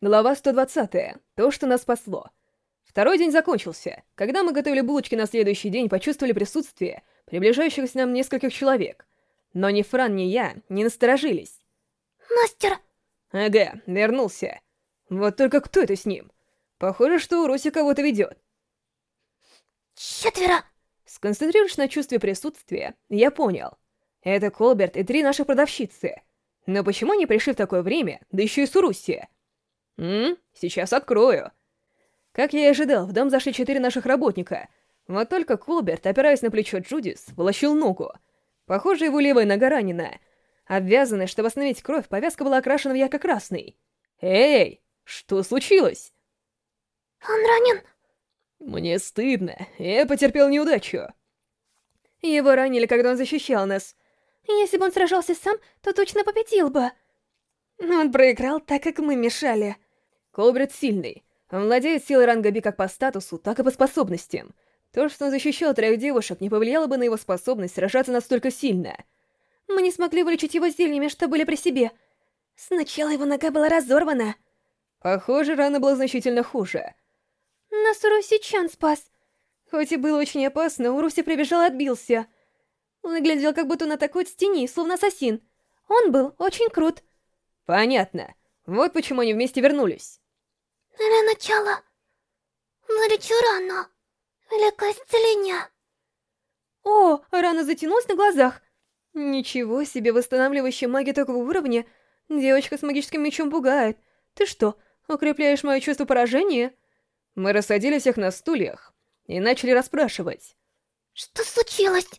Глава 120. То, что нас спасло. Второй день закончился. Когда мы готовили булочки на следующий день, почувствовали присутствие приближающихся нам нескольких человек. Но ни Фран, ни я не насторожились. «Мастер!» Ага, вернулся. Вот только кто это с ним? Похоже, что Руси кого-то ведет. «Четверо!» Сконцентрируясь на чувстве присутствия, я понял. Это Колберт и три наших продавщицы. Но почему они пришли в такое время, да еще и с Уруси? М? Сейчас открою. Как я и ожидал, в дом зашли четыре наших работника. Вот только Колберт, опираясь на плечо Джудис, волочил ногу. Похоже, его левая нога ранена. Обвязанная, чтобы остановить кровь, повязка была окрашена в ярко-красный. «Эй, что случилось?» «Он ранен!» «Мне стыдно, я потерпел неудачу». Его ранили, когда он защищал нас. Если бы он сражался сам, то точно победил бы. Он проиграл, так как мы мешали. Колберт сильный. Он владеет силой ранга Би как по статусу, так и по способностям. То, что он защищал трех девушек, не повлияло бы на его способность сражаться настолько сильно. Мы не смогли вылечить его зельями, что были при себе. Сначала его нога была разорвана. Похоже, рана была значительно хуже. Нас Уруси-чан спас. Хоть и было очень опасно, Уруси прибежал и отбился. Выглядел, как будто он атакует с тени, словно ассасин. Он был очень крут. Понятно. Вот почему они вместе вернулись. Для начала. Вылечу рану. Великое исцеление. О, рана затянулась на глазах. Ничего себе, восстанавливающая магия такого уровня. Девочка с магическим мечом пугает. Ты что, укрепляешь мое чувство поражения? Мы рассадили всех на стульях и начали расспрашивать. Что случилось?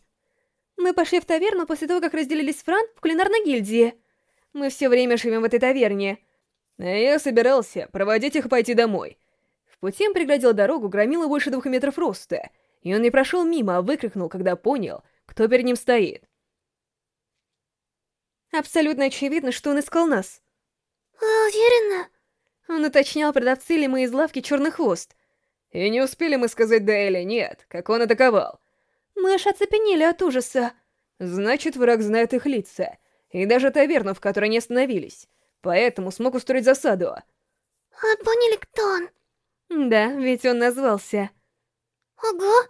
Мы пошли в таверну после того, как разделились с Фран в кулинарной гильдии. Мы все время живем в этой таверне. Я собирался проводить их пойти домой. В пути им преградил дорогу громила больше двух метров роста, и он не прошел мимо, а выкрикнул, когда понял, кто перед ним стоит. Абсолютно очевидно, что он искал нас. Вы уверены? Он уточнял, продавцы ли мы из лавки «Черный хвост». И не успели мы сказать «да» или «нет», как он атаковал. Мы аж оцепенели от ужаса. Значит, враг знает их лица и даже таверну, в которой они остановились, поэтому смог устроить засаду. Вы поняли, кто он? Да, ведь он назвался. Ого!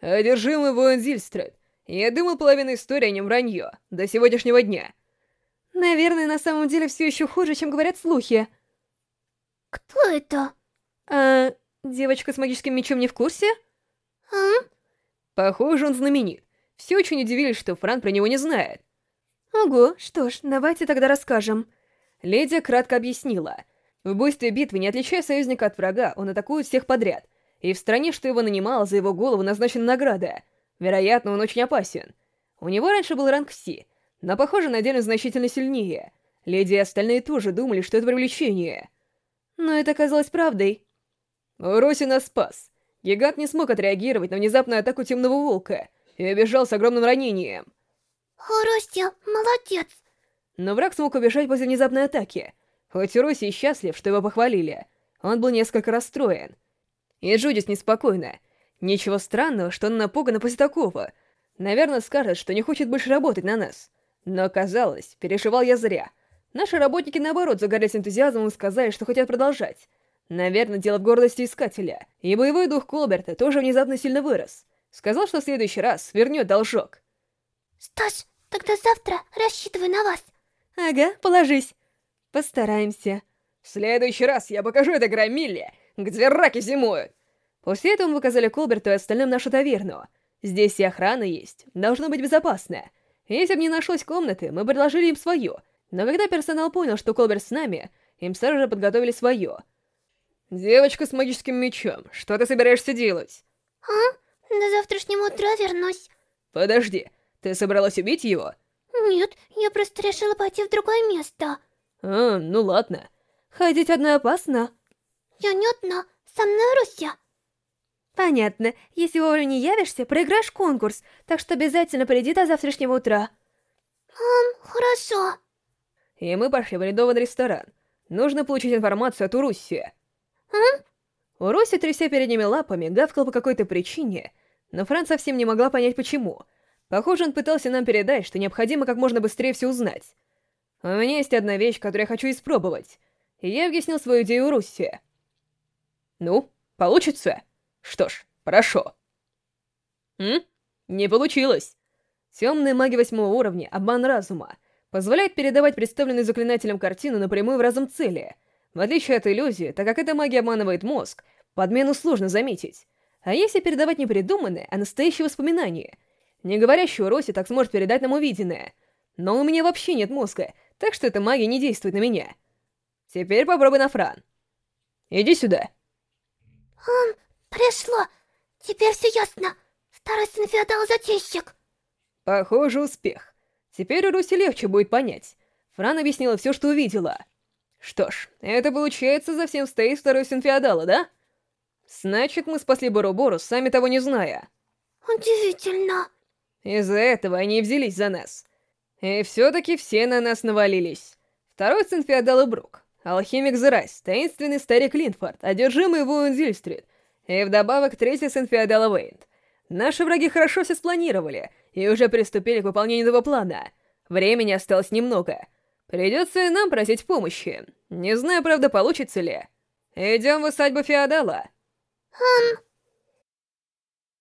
Одержимый воин Зильстрет. Я думал, половина истории о нем вранье, до сегодняшнего дня. Наверное, на самом деле все еще хуже, чем говорят слухи. Кто это? А, девочка с магическим мечом не в курсе? А? Похоже, он знаменит. Все очень удивились, что Фран про него не знает. Ого, что ж, давайте тогда расскажем. Леди кратко объяснила. В буйстве битвы, не отличая союзника от врага, он атакует всех подряд. И в стране, что его нанимало, за его голову назначена награда. Вероятно, он очень опасен. У него раньше был ранг Си, но, похоже, на деле значительно сильнее. Леди и остальные тоже думали, что это привлечение. Но это оказалось правдой. Роси нас спас. Гигант не смог отреагировать на внезапную атаку Темного Волка и убежал с огромным ранением. Роси, молодец. Но враг смог убежать после внезапной атаки. Хоть Роси и счастлив, что его похвалили, он был несколько расстроен. И Джудис неспокойна. Ничего странного, что он напугана после такого. Наверное, скажет, что не хочет больше работать на нас. Но оказалось, переживал я зря. Наши работники, наоборот, загорелись энтузиазмом и сказали, что хотят продолжать. Наверное, дело в гордости искателя. И боевой дух Колберта тоже внезапно сильно вырос. Сказал, что в следующий раз вернет должок. Что ж, тогда завтра рассчитываю на вас. Ага, положись. Постараемся. В следующий раз я покажу это громиле, где раки зимуют. После этого мы показали Колберту и остальным нашу таверну. Здесь и охрана есть, должно быть безопасно. Если бы не нашлось комнаты, мы предложили им свою, но когда персонал понял, что Колберт с нами, им сразу же подготовили свое. «Девочка с магическим мечом, что ты собираешься делать?» «А? До завтрашнего утра вернусь». «Подожди, ты собралась убить его?» «Нет, я просто решила пойти в другое место». «А, ну ладно». «Ходить одной опасно?» «Я не одна, со мной Руся». «Понятно. Если вовремя не явишься, проиграешь конкурс, так что обязательно приди до завтрашнего утра». «Эм, хорошо». И мы пошли в арендованный ресторан. Нужно получить информацию от Уруси. «М?» Уруси, тряся передними лапами, гавкал по какой-то причине, но Фран совсем не могла понять, почему. Похоже, он пытался нам передать, что необходимо как можно быстрее все узнать. У меня есть одна вещь, которую я хочу испробовать. и я объяснил свою идею Русси. «Ну, получится? Что ж, хорошо». «М? Не получилось!» Темные маги восьмого уровня, обман разума, позволяет передавать представленную заклинателем картину напрямую в разум цели. В отличие от иллюзии, так как эта магия обманывает мозг, подмену сложно заметить. А если передавать не придуманное, а настоящее воспоминание? Не говоря, что Роси так сможет передать нам увиденное. Но у меня вообще нет мозга, так что эта магия не действует на меня. Теперь попробуй на Фран. Иди сюда. Он пришло. Теперь все ясно. Старый сын феодал затейщик. Похоже, успех. Теперь у Руси легче будет понять. Фран объяснила все, что увидела. Что ж, это получается за всем стоит второй сын феодала, да? Значит, мы спасли Боробору, сами того не зная. Удивительно. Из-за этого они взялись за нас. И все-таки все на нас навалились. Второй сын феодала Брук, алхимик Зерайс, таинственный старик Линфорд, одержимый воин Зильстрит, и вдобавок третий сын феодала Вейнт. Наши враги хорошо все спланировали и уже приступили к выполнению этого плана. Времени осталось немного. Придется и нам просить помощи. Не знаю, правда, получится ли. Идем в усадьбу феодала. Эм,